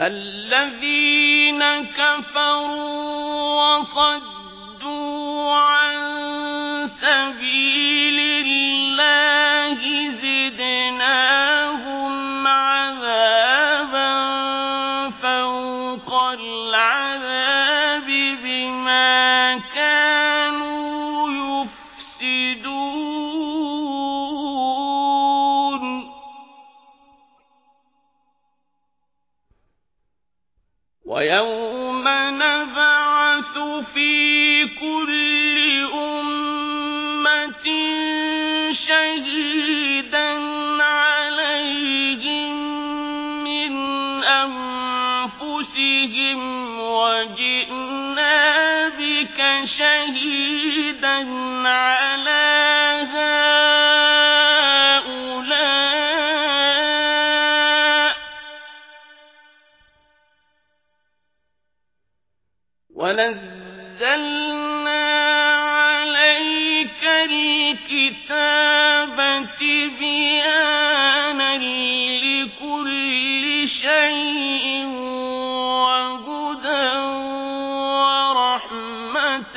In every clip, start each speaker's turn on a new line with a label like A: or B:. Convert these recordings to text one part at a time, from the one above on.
A: الذين كفروا وصدوا عن ويوم نبعث في كل أمة شهيدا عليهم من أنفسهم وجئنا بك شهيدا على ونزلنا عليك الكتاب تبيانا لكل شيء وهدى ورحمة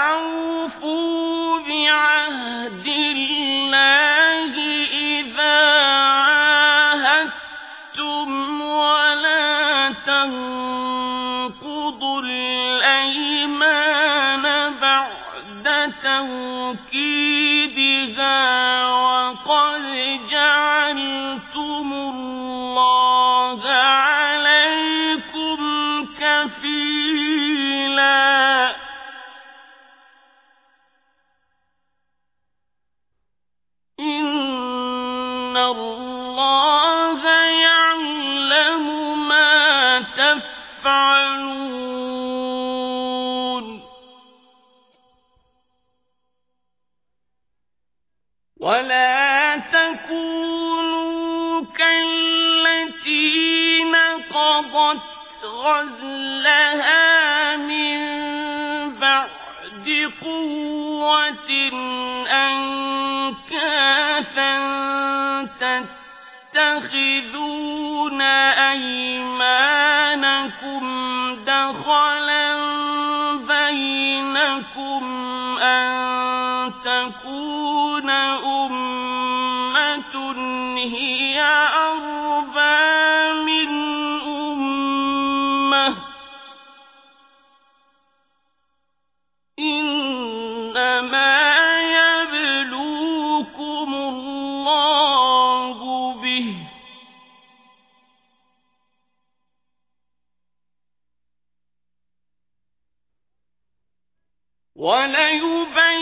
A: توكيدها وقد جعلتم الله عليكم كفيلا. إن الله يعلم ما تفعلون ولا تكونوا كالتي نقضت غزلها من بعد قوة أنكاثا تتخذون أيمانكم دخلا بينكم أن تكون وليبينن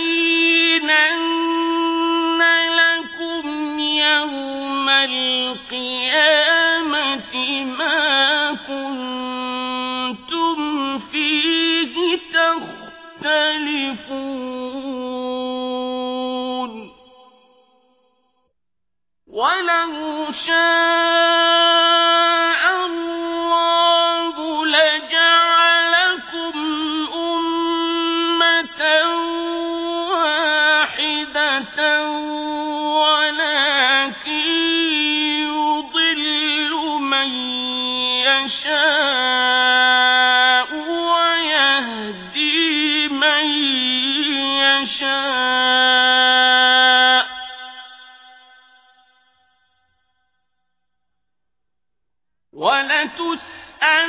A: لكم يوم القيامة ما كنتم فيه تختلفون. ولو شاء واحدة يضل من يشاء ويهدي من يشاء. ولتسألن